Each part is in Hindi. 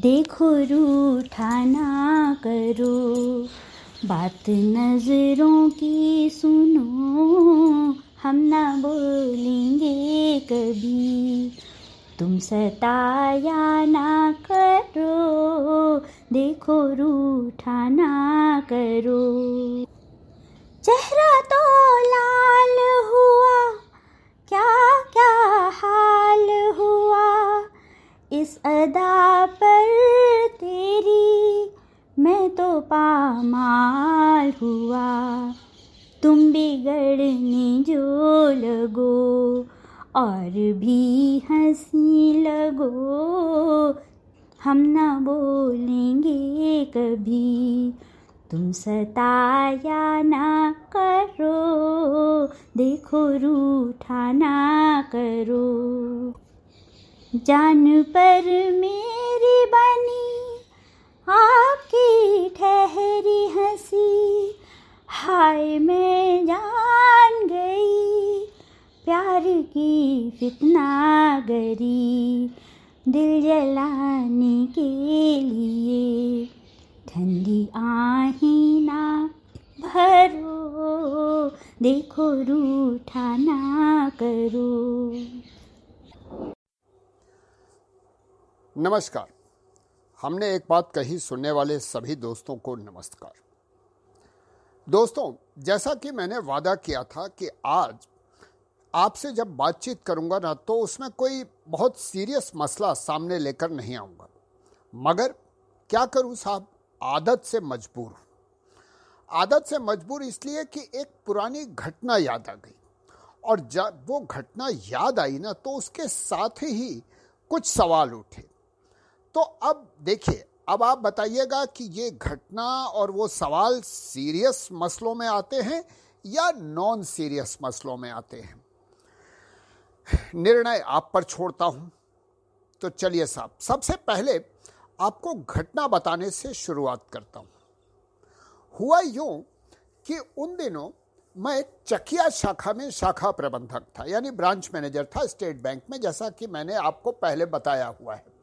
देखो रूठा ना करो। बात नज़रों की सुनो, हम ना बोलेंगे कभी। तुम सताया ना करो, देखो रूठा ना करो। चेहरा तो लाल हुआ क्या क्या हाल हुआ? इस अदा पर तेरी मैं तो पामाल हुआ। तुम बिगड़ने जो लगो और भी हँसी लगो। हम ना बोलेंगे कभी, तुम सताया ना करो, देखो रूठा ना करो। जान पर मेरी बनी आपकी ठहरी हँसी। हाय, मैं जान गई, प्यार की फितना गरी दिल जलाने के लिए। ठंडी आही ना भरो, देखो रूठा ना करो। नमस्कार। हमने एक बात कही सुनने वाले सभी दोस्तों को नमस्कार। दोस्तों, जैसा कि मैंने वादा किया था कि आज आपसे जब बातचीत करूँगा ना तो उसमें कोई बहुत सीरियस मसला सामने लेकर नहीं आऊँगा। मगर क्या करूँ साहब? आदत से मजबूर आदत से मजबूर इसलिए कि एक पुरानी घटना याद आ गई। और जब वो घटना याद आई ना तो उसके साथ ही कुछ सवाल उठे। तो अब देखिए, अब आप बताइएगा कि ये घटना और वो सवाल सीरियस मसलों में आते हैं या नॉन सीरियस मसलों में आते हैं? निर्णय आप पर छोड़ता हूँ। तो चलिए साहब, सबसे पहले आपको घटना बताने से शुरुआत करता हूँ। हुआ यूँ कि उन दिनों मैं चकिया शाखा में शाखा प्रबंधक था, यानी ब्रांच मैनेजर था स्टेट बैंक में, जैसा कि मैंने आपको पहले बताया हुआ है।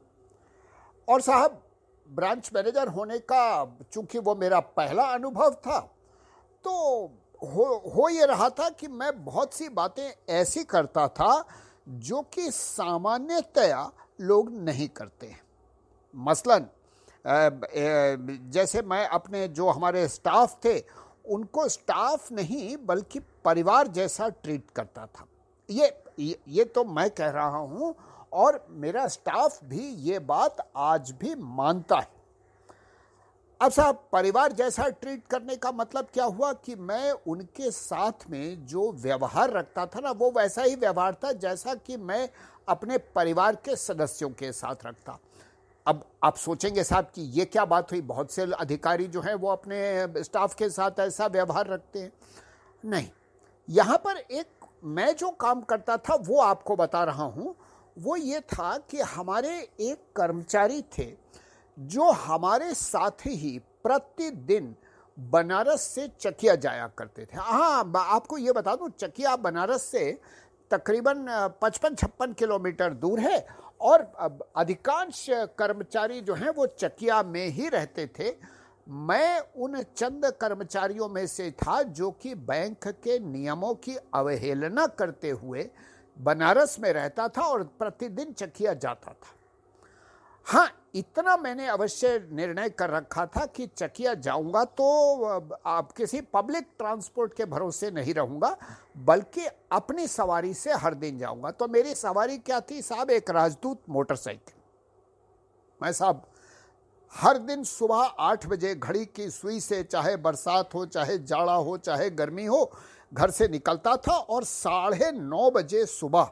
और साहब ब्रांच मैनेजर होने का चूँकि वो मेरा पहला अनुभव था तो हो हो ये रहा था कि मैं बहुत सी बातें ऐसी करता था जो कि सामान्यतया लोग नहीं करते हैं। मसलन जैसे मैं अपने जो हमारे स्टाफ थे उनको स्टाफ नहीं बल्कि परिवार जैसा ट्रीट करता था। ये ये, ये तो मैं कह रहा हूँ और मेरा स्टाफ भी ये बात आज भी मानता है। अब साहब परिवार जैसा ट्रीट करने का मतलब क्या हुआ कि मैं उनके साथ में जो व्यवहार रखता था ना, वो वैसा ही व्यवहार था जैसा कि मैं अपने परिवार के सदस्यों के साथ रखता। अब आप सोचेंगे साहब कि ये क्या बात हुई? बहुत से अधिकारी जो हैं वो अपने स्टाफ के साथ ऐसा व्यवहार रखते हैं। नहीं, यहाँ पर एक मैं जो काम करता था वो आपको बता रहा हूँ वो ये था कि हमारे एक कर्मचारी थे जो हमारे साथ ही प्रतिदिन बनारस से चकिया जाया करते थे। हाँ आपको ये बता दूँ, चकिया बनारस से तकरीबन पचपन छप्पन किलोमीटर दूर है और अधिकांश कर्मचारी जो हैं वो चकिया में ही रहते थे। मैं उन चंद कर्मचारियों में से था जो कि बैंक के नियमों की अवहेलना करते हुए बनारस में रहता था और प्रतिदिन चकिया जाता था। हाँ इतना मैंने अवश्य निर्णय कर रखा था कि चकिया जाऊँगा तो आप किसी पब्लिक ट्रांसपोर्ट के भरोसे नहीं रहूँगा, बल्कि अपनी सवारी से हर दिन जाऊँगा। तो मेरी सवारी क्या थी साहब? एक राजदूत मोटरसाइकिल। मैं साहब, हर दिन सुबह आठ बजे घड़ी की सुई से, चाहे बरसात हो, चाहे जाड़ा हो, चाहे गर्मी हो घर से निकलता था और साढ़े नौ बजे सुबह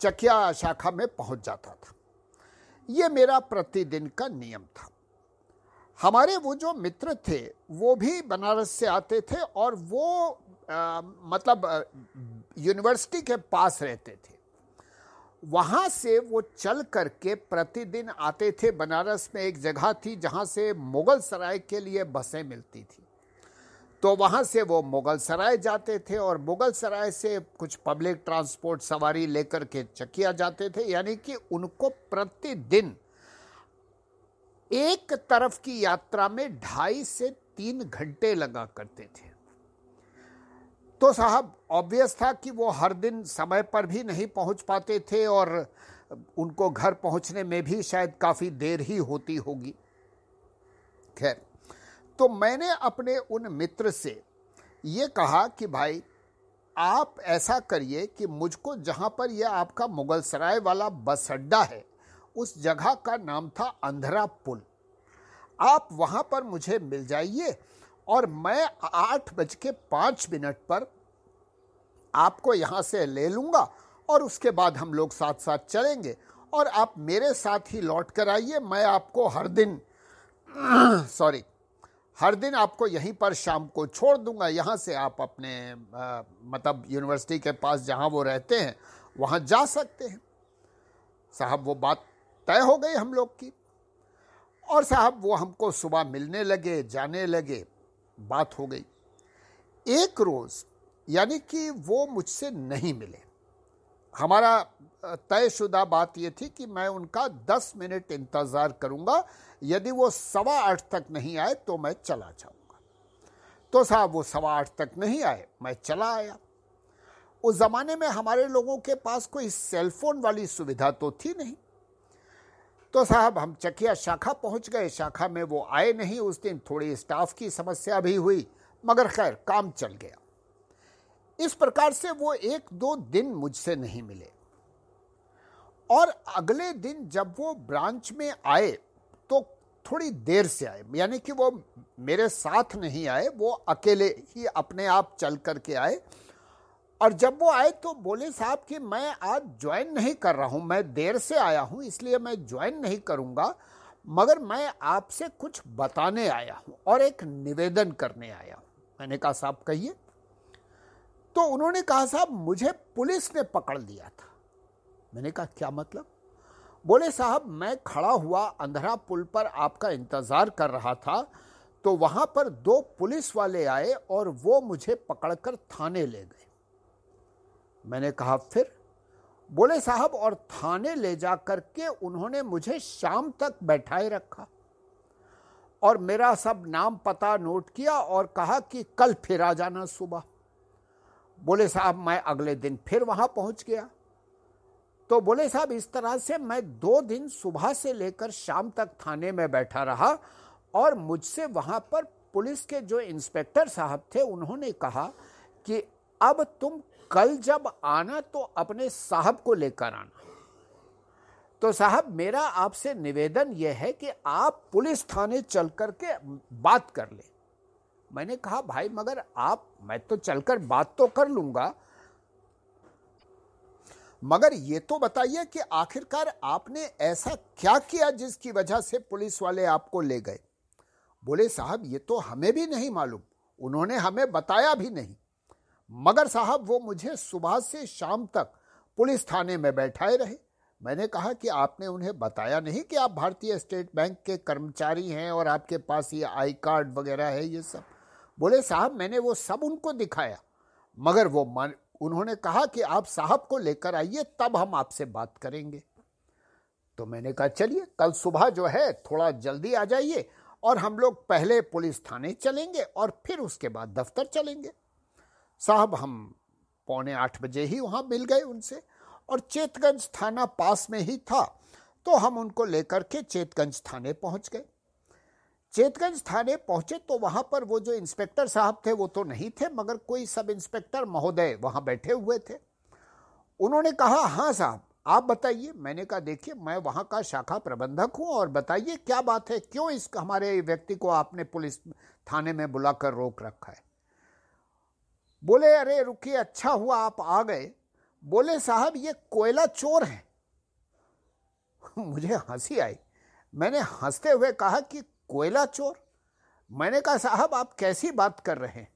चकिया शाखा में पहुँच जाता था। ये मेरा प्रतिदिन का नियम था। हमारे वो जो मित्र थे वो भी बनारस से आते थे और वो आ, मतलब यूनिवर्सिटी के पास रहते थे। वहाँ से वो चल करके प्रतिदिन आते थे। बनारस में एक जगह थी जहाँ से मुगल सराय के लिए बसें मिलती थी। तो वहाँ से वो मुगल सराय जाते थे और मुगल सराय से कुछ पब्लिक ट्रांसपोर्ट सवारी लेकर के चकिया जाते थे, यानी कि उनको प्रतिदिन एक तरफ़ की यात्रा में ढाई से तीन घंटे लगा करते थे। तो साहब ऑब्वियस था कि वो हर दिन समय पर भी नहीं पहुँच पाते थे और उनको घर पहुँचने में भी शायद काफ़ी देर ही होती होगी। खैर तो मैंने अपने उन मित्र से ये कहा कि भाई, आप ऐसा करिए कि मुझको जहाँ पर यह आपका मुगल सराय वाला बस अड्डा है, उस जगह का नाम था अंधरा पुल। आप वहाँ पर मुझे मिल जाइए और मैं आठ बज के पाँच मिनट पर आपको यहाँ से ले लूँगा और उसके बाद हम लोग साथ साथ चलेंगे और आप मेरे साथ ही लौट कर आइए, मैं आपको हर दिन, सॉरी हर दिन आपको यहीं पर शाम को छोड़ दूँगा। यहाँ से आप अपने आ, मतलब यूनिवर्सिटी के पास जहाँ वो रहते हैं वहाँ जा सकते हैं। साहब वो बात तय हो गई हम लोग की। और साहब वो हमको सुबह मिलने लगे जाने लगे बात हो गई। एक रोज़ यानी कि वो मुझसे नहीं मिले। हमारा तयशुदा बात यह थी कि मैं उनका दस मिनट इंतज़ार करूँगा। यदि वो सवा आठ तक नहीं आए तो मैं चला जाऊँगा। तो साहब, वो सवा आठ तक नहीं आए, मैं चला आया। उस ज़माने में हमारे लोगों के पास कोई सेलफोन वाली सुविधा तो थी नहीं। तो साहब, हम चकिया शाखा पहुँच गए। शाखा में वो आए नहीं। उस दिन थोड़ी स्टाफ की समस्या भी हुई, मगर खैर, काम चल गया। इस प्रकार से वो एक दो दिन मुझसे नहीं मिले। और अगले दिन जब वो ब्रांच में आए तो थोड़ी देर से आए, यानी कि वो मेरे साथ नहीं आए, वो अकेले ही अपने आप चल करके आए। और जब वो आए तो बोले साहब कि मैं आज ज्वाइन नहीं कर रहा हूँ, मैं देर से आया हूँ, इसलिए मैं ज्वाइन नहीं करूँगा, मगर मैं आपसे कुछ बताने आया हूँ और एक निवेदन करने आया हूँ। मैंने कहा, साहब कहिए। तो उन्होंने कहा, साहब मुझे पुलिस ने पकड़ लिया था। मैंने कहा, क्या मतलब? बोले, साहब, मैं खड़ा हुआ अंधरा पुल पर आपका इंतज़ार कर रहा था तो वहाँ पर दो पुलिस वाले आए और वो मुझे पकड़कर थाने ले गए. मैंने कहा, फिर? बोले, साहब, और थाने ले जा करके उन्होंने मुझे शाम तक बैठाए रखा और मेरा सब नाम पता नोट किया और कहा कि कल फिर आ जाना सुबह। बोले, साहब, मैं अगले दिन फिर वहाँ पहुँच गया। तो बोले, साहब, इस तरह से मैं दो दिन सुबह से लेकर शाम तक थाने में बैठा रहा और मुझसे वहाँ पर पुलिस के जो इंस्पेक्टर साहब थे, उन्होंने कहा कि अब तुम कल जब आना तो अपने साहब को लेकर आना। तो साहब, मेरा आपसे निवेदन यह है कि आप पुलिस थाने चल करके बात कर ले। मैंने कहा, भाई, मगर आप, मैं तो चलकर बात तो कर लूँगा मगर ये तो बताइए कि आखिरकार आपने ऐसा क्या किया जिसकी वजह से पुलिस वाले आपको ले गए? बोले, साहब, ये तो हमें भी नहीं मालूम। उन्होंने हमें बताया भी नहीं। मगर साहब, वो मुझे सुबह से शाम तक पुलिस थाने में बैठाए रहे। मैंने कहा कि आपने उन्हें बताया नहीं कि आप भारतीय स्टेट बैंक के कर्मचारी हैं और आपके पास ये आई कार्ड वगैरह है, ये सब। बोले, साहब, मैंने वो सब उनको दिखाया। मगर वो उन्होंने कहा कि आप साहब को लेकर आइए, तब हम आपसे बात करेंगे। तो मैंने कहा, चलिए, कल सुबह जो है, थोड़ा जल्दी आ जाइए और हम लोग पहले पुलिस थाने चलेंगे और फिर उसके बाद दफ्तर चलेंगे। साहब, हम पौने आठ बजे ही वहाँ मिल गए उनसे और चेतगंज थाना पास में ही था तो हम उनको लेकर के चेतगंज थाने पहुँच गए। चेतगंज थाने पहुँचे तो वहाँ पर वो जो इंस्पेक्टर साहब थे, वो तो नहीं थे, मगर कोई सब इंस्पेक्टर महोदय वहाँ बैठे हुए थे। उन्होंने कहा हाँ साहब, आप बताइए। मैंने कहा, देखिए, मैं वहाँ का शाखा प्रबंधक हूँ और बताइए क्या बात है, क्यों इस हमारे व्यक्ति को आपने पुलिस थाने में बुलाकर रोक रखा है? बोले, अरे रुकिए अच्छा हुआ, आप आ गए। बोले, साहब, ये कोयला चोर है। मुझे हँसी आई। मैंने हँसते हुए कहा कि कोयला चोर? मैंने कहा, साहब, आप कैसी बात कर रहे हैं?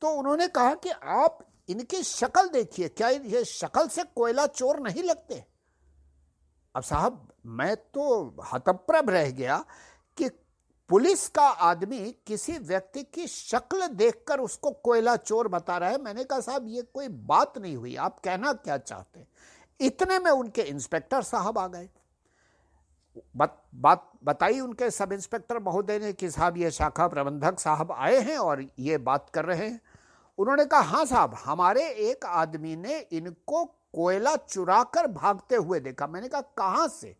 तो उन्होंने कहा कि, आप इनकी शक्ल देखिए, क्या ये शक्ल से कोयला चोर नहीं लगते? अब साहब, मैं तो हतप्रभ रह गया कि पुलिस का आदमी किसी व्यक्ति की शक्ल देखकर उसको कोयला चोर बता रहा है। मैंने कहा, साहब, ये कोई बात नहीं हुई, आप कहना क्या चाहते इतने में उनके इंस्पेक्टर साहब आ गए। बत, बात बताई उनके सब इंस्पेक्टर महोदय ने कि साहब ये शाखा प्रबंधक साहब आए हैं और ये बात कर रहे हैं। उन्होंने कहा हाँ साहब हमारे एक आदमी ने इनको कोयला चुरा कर भागते हुए देखा। मैंने कहा कहाँ से?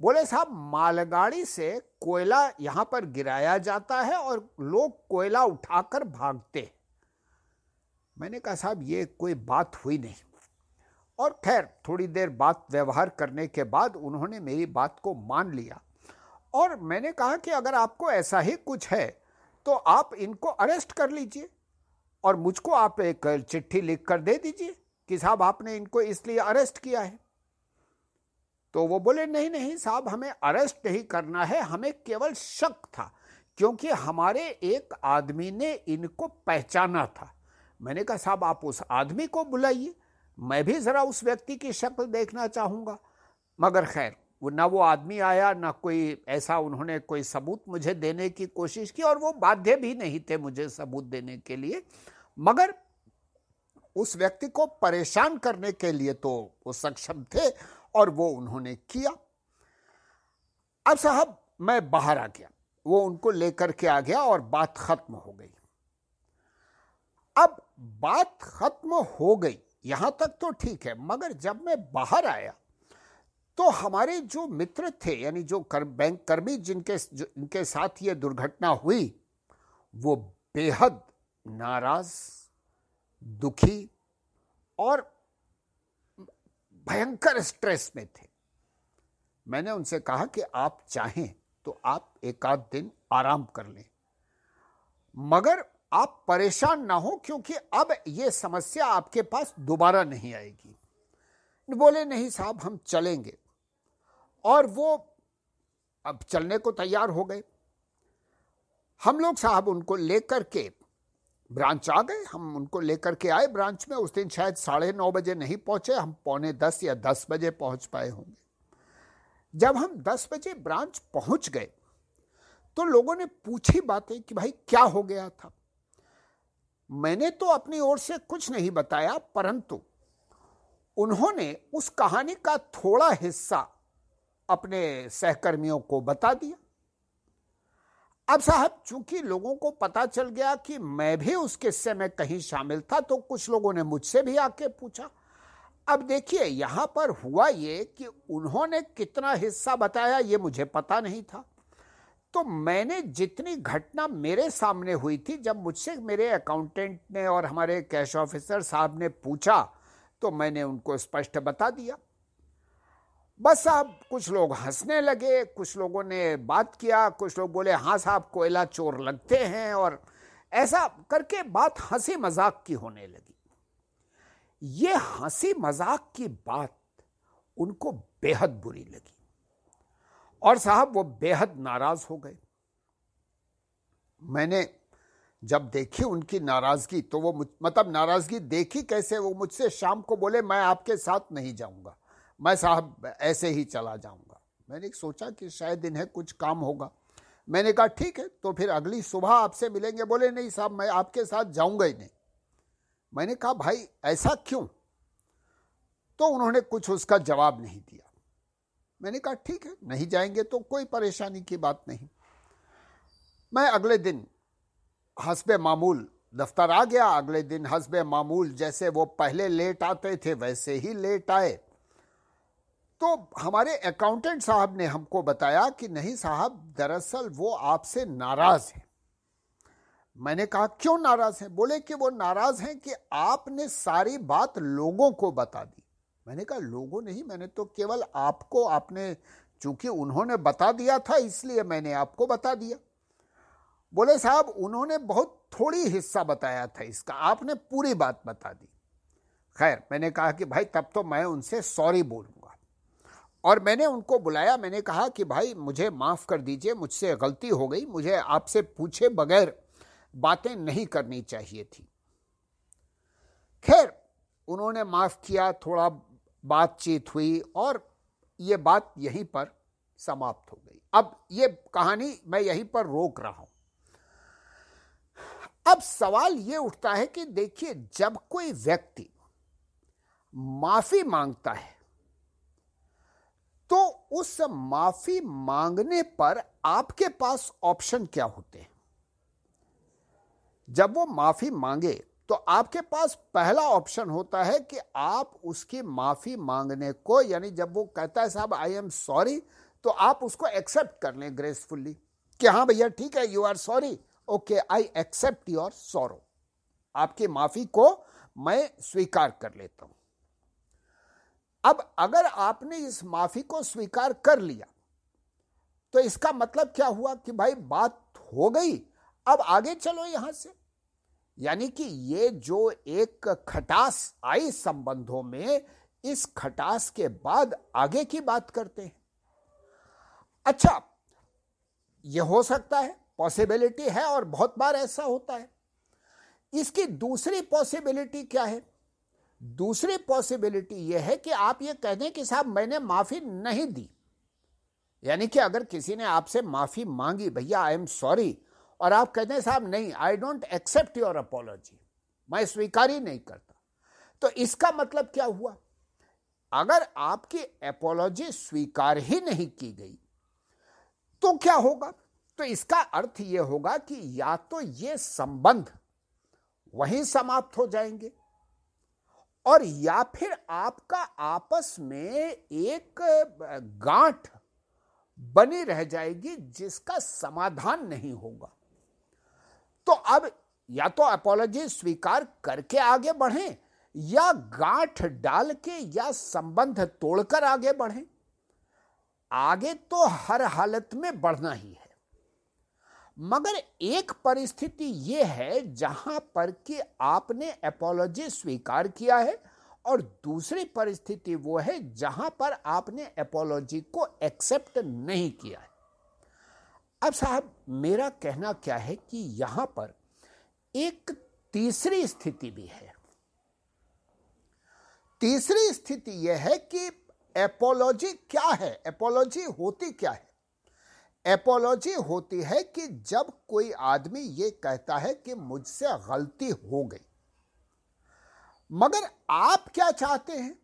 बोले साहब मालगाड़ी से कोयला यहाँ पर गिराया जाता है और लोग कोयला उठाकर भागते मैंने कहा साहब ये कोई बात हुई नहीं। और खैर, थोड़ी देर बात व्यवहार करने के बाद उन्होंने मेरी बात को मान लिया। और मैंने कहा कि अगर आपको ऐसा ही कुछ है तो आप इनको अरेस्ट कर लीजिए और मुझको आप एक चिट्ठी लिख कर दे दीजिए कि साहब, आपने इनको इसलिए अरेस्ट किया है। तो वो बोले, नहीं नहीं साहब, हमें अरेस्ट नहीं करना है, हमें केवल शक था, क्योंकि हमारे एक आदमी ने इनको पहचाना था। मैंने कहा, साहब, आप उस आदमी को बुलाइए मैं भी जरा उस व्यक्ति की शक्ल देखना चाहूँगा। मगर खैर, वो ना वो आदमी आया, ना कोई ऐसा उन्होंने कोई सबूत मुझे देने की कोशिश की, और वो बाध्य भी नहीं थे मुझे सबूत देने के लिए। मगर उस व्यक्ति को परेशान करने के लिए तो वो सक्षम थे, और वो उन्होंने किया। अब साहब, मैं बाहर आ गया। वो उनको लेकर के आ गया, और बात खत्म हो गई। अब बात खत्म हो गई। यहाँ तक तो ठीक है मगर जब मैं बाहर आया तो हमारे जो मित्र थे यानी जो कर, बैंक कर्मी जिनके जो इनके साथ ये दुर्घटना हुई वो बेहद नाराज़ दुखी और भयंकर स्ट्रेस में थे। मैंने उनसे कहा कि आप चाहें तो आप एक आध दिन आराम कर लें। मगर आप परेशान ना हो क्योंकि अब यह समस्या आपके पास दोबारा नहीं आएगी। बोले, नहीं साहब, हम चलेंगे। और वो अब चलने को तैयार हो गए। हम लोग साहब उनको लेकर के ब्रांच आ गए। हम उनको लेकर के आए ब्रांच में। उस दिन शायद साढ़े नौ बजे नहीं पहुँचे। हम पौने दस या दस बजे पहुँच पाए होंगे। जब हम दस बजे ब्रांच पहुँच गए तो लोगों ने पूछी बातें कि भाई, क्या हो गया था? मैंने तो अपनी ओर से कुछ नहीं बताया, परंतु उन्होंने उस कहानी का थोड़ा हिस्सा अपने सहकर्मियों को बता दिया। अब साहब, चूँकि लोगों को पता चल गया कि मैं भी उस किस्से में कहीं शामिल था तो कुछ लोगों ने मुझसे भी आके पूछा। अब देखिए, यहाँ पर हुआ ये कि उन्होंने कितना हिस्सा बताया, ये मुझे पता नहीं था। तो मैंने जितनी घटना मेरे सामने हुई थी, जब मुझसे मेरे अकाउंटेंट ने और हमारे कैश ऑफिसर साहब ने पूछा तो मैंने उनको स्पष्ट बता दिया। बस साहब कुछ लोग हंसने लगे, कुछ लोगों ने बात किया, कुछ लोग बोले हाँ साहब, कोयला चोर लगते हैं, और ऐसा करके बात हँसी मज़ाक की होने लगी। ये हँसी मज़ाक की बात उनको बेहद बुरी लगी। और साहब वो बेहद नाराज़ हो गए। मैंने जब देखी उनकी नाराज़गी तो वो मतलब नाराज़गी देखी कैसे? वो मुझसे शाम को बोले, मैं आपके साथ नहीं जाऊँगा। मैं साहब ऐसे ही चला जाऊँगा। मैंने सोचा कि शायद इन्हें कुछ काम होगा। मैंने कहा, ठीक है तो फिर अगली सुबह आपसे मिलेंगे। बोले, नहीं साहब, मैं आपके साथ जाऊँगा ही नहीं। मैंने कहा, भाई, ऐसा क्यों? तो उन्होंने कुछ उसका जवाब नहीं दिया। मैंने कहा, ठीक है, नहीं जाएँगे तो कोई परेशानी की बात नहीं। मैं अगले दिन हसब मामूल दफ्तर आ गया। अगले दिन हसब मामूल जैसे वो पहले लेट आते थे, वैसे ही लेट आए। तो हमारे अकाउंटेंट साहब ने हमको बताया कि, नहीं साहब, दरअसल वो आपसे नाराज़ है। मैंने कहा, क्यों नाराज़ है? बोले कि, वो नाराज़ हैं कि आपने सारी बात लोगों को बता दी। मैंने कहा, लोगों नहीं, मैंने तो केवल आपको, आपने, चूँकि उन्होंने बता दिया था, इसलिए मैंने आपको बता दिया। बोले, साहब, उन्होंने बहुत थोड़ी हिस्सा बताया था इसका, आपने पूरी बात बता दी। खैर, मैंने कहा कि, भाई, तब तो मैं उनसे सॉरी बोलूँ और मैंने उनको बुलाया, मैंने कहा कि, भाई, मुझे माफ़ कर दीजिए, मुझसे गलती हो गई, मुझे आपसे पूछे बगैर बातें नहीं करनी चाहिए थी। खैर, उन्होंने माफ़ किया, थोड़ा बातचीत हुई और ये बात यहीं पर समाप्त हो गई। अब ये कहानी मैं यहीं पर रोक रहा हूँ। अब सवाल ये उठता है कि देखिए, जब कोई व्यक्ति माफ़ी माँगता है तो उस माफ़ी मांगने पर आपके पास ऑप्शन क्या होते हैं? जब वो माफ़ी मांगे तो आपके पास पहला ऑप्शन होता है कि आप उसकी माफ़ी मांगने को, यानी जब वो कहता है, साहब आई एम सॉरी तो आप उसको एक्सेप्ट कर लें ग्रेसफुल्ली कि हाँ भैया, ठीक है you are sorry okay I accept your sorrow आपकी माफ़ी को मैं स्वीकार कर लेता हूँ। अब अगर आपने इस माफ़ी को स्वीकार कर लिया तो इसका मतलब क्या हुआ कि भाई बात हो गई, अब आगे चलो यहाँ से। यानी कि ये जो एक खटास आई संबंधों में, इस खटास के बाद आगे की बात करते हैं। अच्छा यह हो सकता है पॉसिबिलिटी है और बहुत बार ऐसा होता है। इसकी दूसरी पॉसिबिलिटी क्या है? दूसरी पॉसिबिलिटी यह है कि आप ये कह दें कि साहब, मैंने माफ़ी नहीं दी। यानी कि अगर किसी ने आपसे माफ़ी मांगी, भैया आई एम सॉरी और आप कहते हैं, साहब, नहीं I don't accept your apology मैं स्वीकार ही नहीं करता। तो इसका मतलब क्या हुआ? अगर आपकी अपोलॉजी स्वीकार ही नहीं की गई तो क्या होगा? तो इसका अर्थ यह होगा कि या तो ये संबंध वहीं समाप्त हो जाएँगे, और या फिर आपका आपस में एक गांठ बनी रह जाएगी जिसका समाधान नहीं होगा। तो अब या तो अपोलॉजी स्वीकार करके आगे बढ़ें, या गांठ डाल के या संबंध तोड़कर आगे बढ़ें। आगे तो हर हालत में बढ़ना ही है। मगर एक परिस्थिति यह है जहाँ पर कि आपने एपोलॉजी स्वीकार किया है, और दूसरी परिस्थिति वो है जहाँ पर आपने एपोलॉजी को एक्सेप्ट नहीं किया है। अब साहब, मेरा कहना क्या है कि यहाँ पर एक तीसरी स्थिति भी है। तीसरी स्थिति यह है कि एपोलॉजी क्या है? एपोलॉजी होती क्या है? एपोलॉजी होती है कि जब कोई आदमी ये कहता है कि मुझसे गलती हो गई, मगर आप क्या चाहते हैं?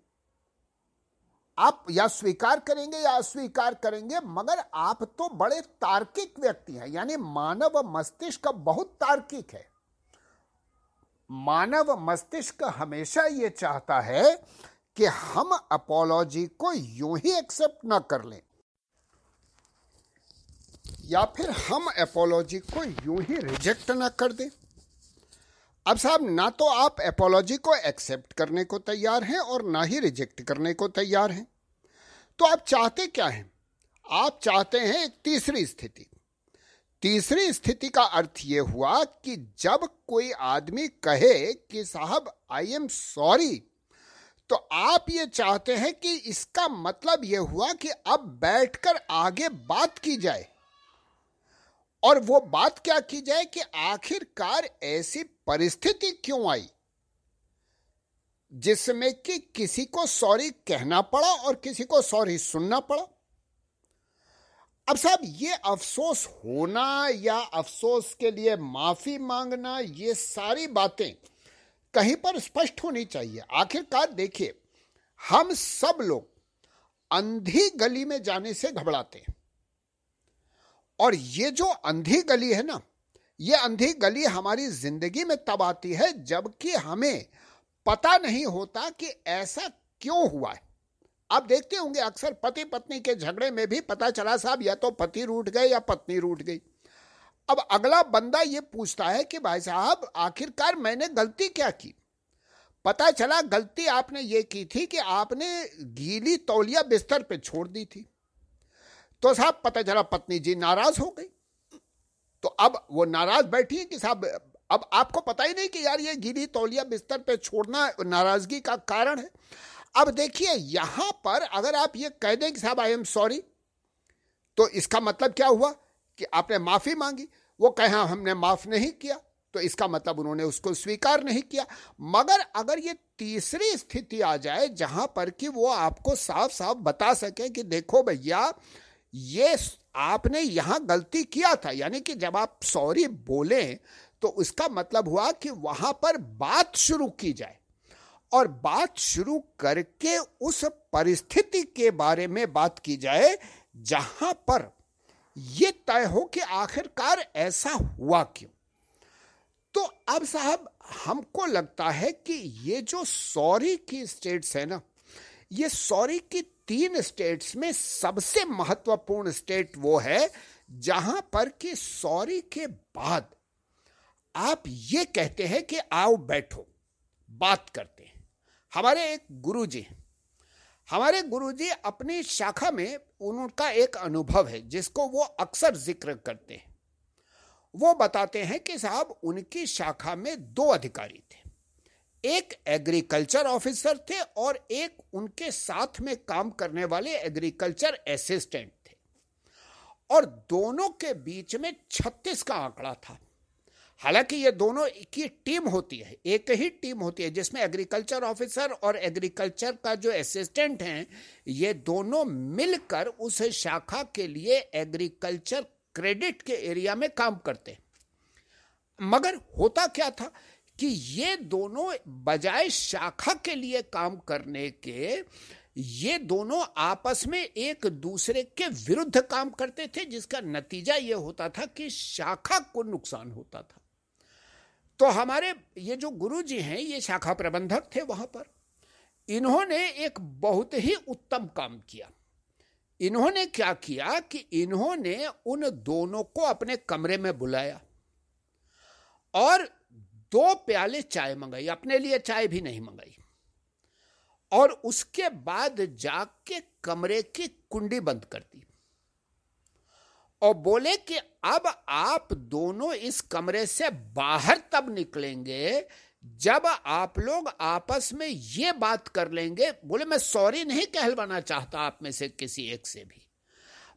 आप या स्वीकार करेंगे या अस्वीकार करेंगे, मगर आप तो बड़े तार्किक व्यक्ति हैं। यानी मानव मस्तिष्क बहुत तार्किक है। मानव मस्तिष्क हमेशा यह चाहता है कि हम अपोलॉजी को यूँ ही एक्सेप्ट ना कर लें। या फिर हम अपोलॉजी को यूँ ही रिजेक्ट ना कर दें। अब साहब, ना तो आप एपोलॉजी को एक्सेप्ट करने को तैयार हैं और ना ही रिजेक्ट करने को तैयार हैं। तो आप चाहते क्या हैं? आप चाहते हैं एक तीसरी स्थिति। तीसरी स्थिति का अर्थ यह हुआ कि जब कोई आदमी कहे कि, साहब आई एम सॉरी तो आप ये चाहते हैं कि इसका मतलब यह हुआ कि अब बैठकर आगे बात की जाए। और वो बात क्या की जाए कि आखिरकार ऐसी परिस्थिति क्यों आई? जिसमें कि किसी को सॉरी कहना पड़ा और किसी को सॉरी सुनना पड़ा। अब साहब, ये अफसोस होना या अफसोस के लिए माफ़ी मांगना, ये सारी बातें कहीं पर स्पष्ट होनी चाहिए। आखिरकार देखिए, हम सब लोग अंधी गली में जाने से घबराते हैं। और ये जो अंधी गली है ना ये अंधी गली हमारी ज़िंदगी में तब आती है जबकि हमें पता नहीं होता कि ऐसा क्यों हुआ है। आप देखते होंगे अक्सर पति पत्नी के झगड़े में भी पता चला, साहब, या तो पति रूठ गए या पत्नी रूठ गई। अब अगला बंदा ये पूछता है कि भाई साहब, आखिरकार मैंने गलती क्या की? पता चला गलती आपने ये की थी कि आपने गीली तौलिया बिस्तर पे छोड़ दी थी। तो साहब पता चला पत्नी जी नाराज़ हो गई। तो अब वो नाराज़ बैठी है कि साहब, अब आपको पता ही नहीं कि यार ये गीली तौलिया बिस्तर पे छोड़ना नाराज़गी का कारण है। अब देखिए, यहाँ पर अगर आप ये कह दें कि साहब आई एम सॉरी तो इसका मतलब क्या हुआ कि आपने माफ़ी मांगी। वो कहे हाँ हमने माफ़ नहीं किया तो इसका मतलब उन्होंने उसको स्वीकार नहीं किया। मगर अगर ये तीसरी स्थिति आ जाए जहाँ पर कि वो आपको साफ़ साफ़ बता सके कि देखो भैया, ये आपने यहाँ गलती किया था, यानी कि जब आप सॉरी बोले तो उसका मतलब हुआ कि वहाँ पर बात शुरू की जाए। और बात शुरू करके उस परिस्थिति के बारे में बात की जाए, जहाँ पर यह तय हो कि आखिरकार ऐसा हुआ क्यों। तो अब साहब, हमको लगता है कि ये जो सॉरी की स्टेट्स है ना, ये सॉरी की तीन स्टेट्स में सबसे महत्वपूर्ण स्टेट वो है, जहाँ पर कि सॉरी के बाद आप ये कहते हैं कि आओ बैठो, बात करते हैं। हमारे एक गुरुजी हमारे गुरुजी अपनी शाखा में उनका एक अनुभव है, जिसको वो अक्सर ज़िक्र करते हैं। वो बताते हैं कि साहब, उनकी शाखा में दो अधिकारी थे। एक एग्रीकल्चर ऑफिसर थे और एक उनके साथ में काम करने वाले एग्रीकल्चर असिस्टेंट थे। और दोनों के बीच में 36 का आंकड़ा था। हालाँकि ये दोनों की टीम होती है, एक ही टीम होती है जिसमें एग्रीकल्चर ऑफिसर और एग्रीकल्चर का जो असिस्टेंट हैं, ये दोनों मिलकर उस शाखा के लिए एग्रीकल्चर क्रेडिट के एरिया में काम करते मगर होता क्या था? कि ये दोनों बजाय शाखा के लिए काम करने के, ये दोनों आपस में एक दूसरे के विरुद्ध काम करते थे, जिसका नतीजा ये होता था कि शाखा को नुकसान होता था। तो हमारे, ये जो गुरु जी हैं, ये शाखा प्रबंधक थे वहाँ पर। इन्होंने एक बहुत ही उत्तम काम किया। इन्होंने क्या किया कि इन्होंने उन दोनों को अपने कमरे में बुलाया। और दो प्याले चाय मंगाई, अपने लिए चाय भी नहीं मंगाई। और उसके बाद जाके कमरे की कुंडी बंद कर दी। और बोले कि अब आप दोनों इस कमरे से बाहर तब निकलेंगे जब आप लोग आपस में ये बात कर लेंगे। बोले, मैं सॉरी नहीं कहलवाना चाहता आप में से किसी एक से भी।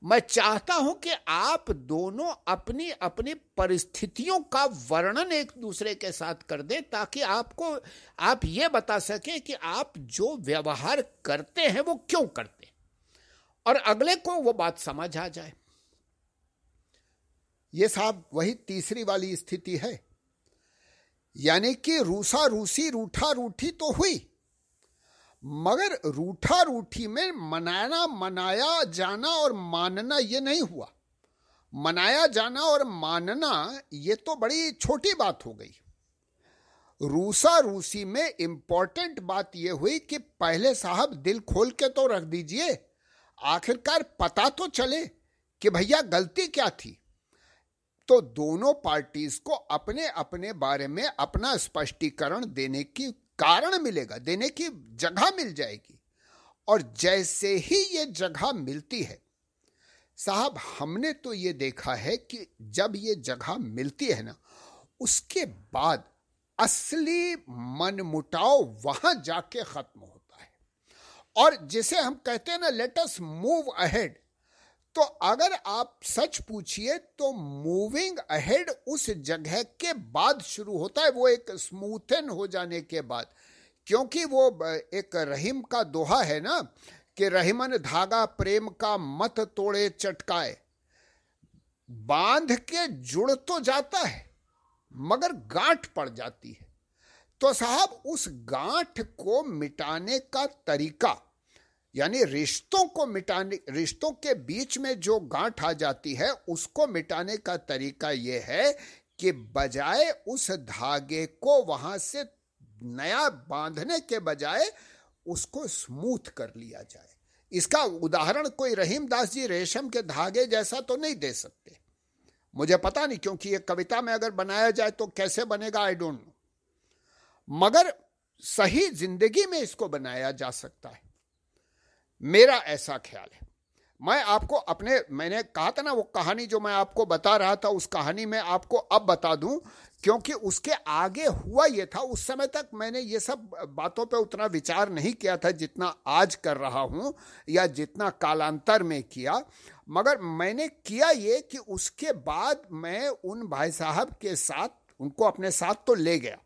मैं चाहता हूँ कि आप दोनों अपनी अपनी परिस्थितियों का वर्णन एक दूसरे के साथ कर दें, ताकि आपको, आप ये बता सके कि आप जो व्यवहार करते हैं, वो क्यों करते हैं। और अगले को वो बात समझ आ जाए। ये साहब, वही तीसरी वाली स्थिति है। यानी कि रूसा रूसी रूठा रूठी तो हुई। मगर रूठा रूठी में मनाना मनाया, जाना और मानना ये नहीं हुआ। मनाया, जाना और मानना ये तो बड़ी छोटी बात हो गई। रूसा रूसी में इंपॉर्टेंट बात यह हुई कि पहले साहब दिल खोल के तो रख दीजिए, आखिरकार पता तो चले कि भैया गलती क्या थी। तो दोनों पार्टीज़ को अपने अपने बारे में अपना स्पष्टीकरण देने की कारण मिलेगा, देने की जगह मिल जाएगी। और जैसे ही ये जगह मिलती है, साहब, हमने तो ये देखा है कि जब ये जगह मिलती है ना, उसके बाद असली मनमुटाव वहाँ जाके खत्म होता है। और जिसे हम कहते हैं ना लेटस मूव अहेड तो अगर आप सच पूछिए तो मूविंग अहेड उस जगह के बाद शुरू होता है, वो एक स्मूथन हो जाने के बाद। क्योंकि वो एक रहीम का दोहा है ना, कि रहीमन धागा प्रेम का मत तोड़े, चटकाए। बाँध के जुड़ तो जाता है, मगर गांठ पड़ जाती है। तो साहब, उस गांठ को मिटाने का तरीका यानी रिश्तों को मिटाने, रिश्तों के बीच में जो गांठ आ जाती है, उसको मिटाने का तरीका यह है कि बजाय उस धागे को वहाँ से नया बांधने के बजाय उसको स्मूथ कर लिया जाए। इसका उदाहरण कोई रहीम दास जी रेशम के धागे जैसा तो नहीं दे सकते। मुझे पता नहीं, क्योंकि ये कविता में अगर बनाया जाए तो कैसे बनेगा आई डोंट नो मगर सही ज़िंदगी में इसको बनाया जा सकता है। मेरा ऐसा ख्याल है। मैं आपको अपने, मैंने कहा था ना वो कहानी जो मैं आपको बता रहा था, उस कहानी में आपको अब बता दूँ, क्योंकि उसके आगे हुआ ये था, उस समय तक मैंने ये सब बातों पे उतना विचार नहीं किया था जितना आज कर रहा हूँ या जितना कालांतर में किया। मगर मैंने किया ये कि उसके बाद मैं उन भाई साहब के साथ, उनको अपने साथ तो ले गया।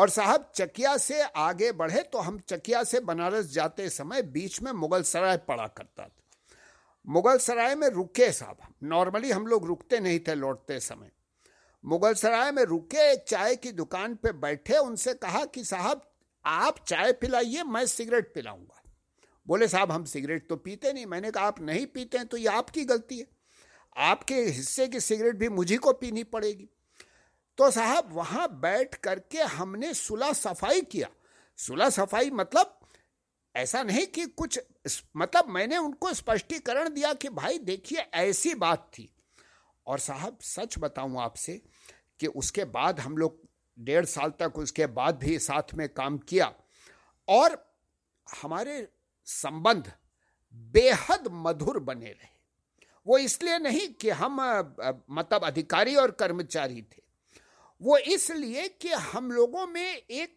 और साहब, चकिया से आगे बढ़े तो हम चकिया से बनारस जाते समय बीच में मुगल सराय पड़ा करता था। मुगल सराय में रुके साहब नॉर्मली हम लोग रुकते नहीं थे लौटते समय। मुगल सराय में रुके एक चाय की दुकान पे बैठे, उनसे कहा कि साहब, आप चाय पिलाइए, मैं सिगरेट पिलाऊँगा। बोले, साहब, हम सिगरेट तो पीते नहीं। मैंने कहा, आप नहीं पीते हैं तो ये आपकी गलती है। आपके हिस्से की सिगरेट भी मुझी को पीनी पड़ेगी। तो साहब, वहाँ बैठ करके हमने सुलह सफ़ाई किया। सुलह सफ़ाई मतलब ऐसा नहीं कि कुछ मतलब मैंने उनको स्पष्टीकरण दिया कि भाई देखिए, ऐसी बात थी। और साहब, सच बताऊँ आपसे कि उसके बाद हम लोग डेढ़ साल तक उसके बाद भी साथ में काम किया। और हमारे संबंध बेहद मधुर बने रहे। वो इसलिए नहीं कि हम मतलब अधिकारी और कर्मचारी थे। वो इसलिए कि हम लोगों में एक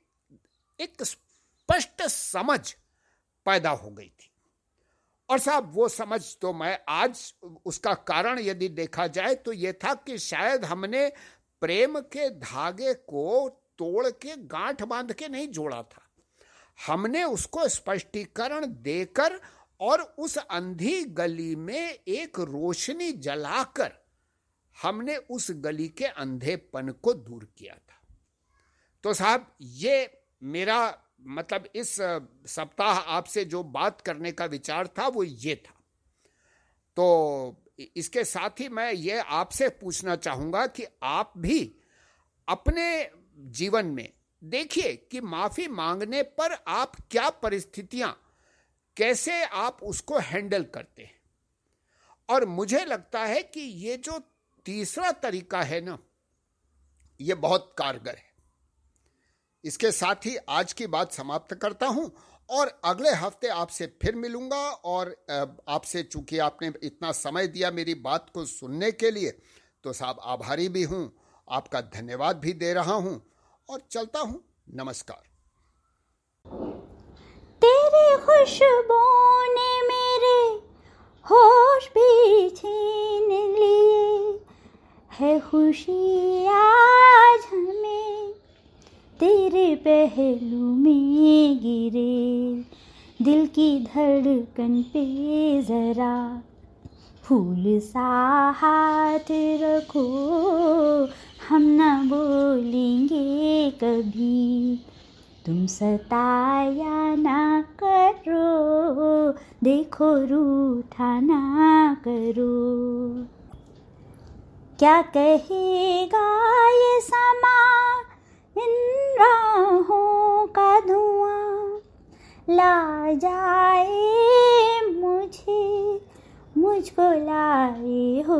एक स्पष्ट समझ पैदा हो गई थी। और साहब, वो समझ तो मैं आज, उसका कारण यदि देखा जाए तो ये था कि शायद हमने प्रेम के धागे को तोड़ के गांठ बाँध के नहीं जोड़ा था। हमने उसको स्पष्टीकरण देकर और उस अंधी गली में एक रोशनी जलाकर हमने उस गली के अंधेपन को दूर किया था। तो साहब, ये मेरा मतलब इस सप्ताह आपसे जो बात करने का विचार था, वो ये था। तो इसके साथ ही मैं ये आपसे पूछना चाहूँगा कि आप भी अपने जीवन में देखिए कि माफ़ी मांगने पर आप क्या परिस्थितियाँ, कैसे आप उसको हैंडल करते हैं। और मुझे लगता है कि ये जो तीसरा तरीका है ना, ये बहुत कारगर है। इसके साथ ही आज की बात समाप्त करता हूँ और अगले हफ़्ते आपसे फिर मिलूँगा और आपसे चूँकि आपने इतना समय दिया मेरी बात को सुनने के लिए तो साहब आभारी भी हूँ, आपका धन्यवाद भी दे रहा हूँ और चलता हूँ। नमस्कार। तेरी खुशबू ने मेरे होश भी छीन लिए। है खुशी आज हमें, तेरे पहलू में गिरे। दिल की धड़कन पे जरा फूल सा हाथ रखो, हम न बोलेंगे कभी। तुम सताया ना करो, देखो रूठा ना करो। क्या कहेगा ये समा? इन राहों का धुआँ ला जाए मुझे। मुझको लाए हो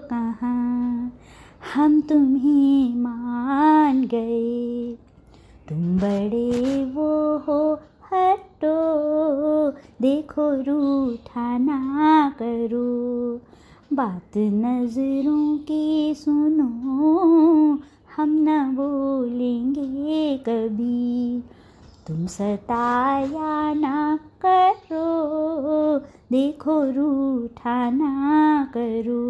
कहाँ? हम तुम्हें मान गए। तुम बड़े वो हो, हटो। देखो रूठा ना करो। बात नज़रों की सुनो, हम न बोलेंगे कभी। तुम सताया ना करो, देखो रूठा ना करो।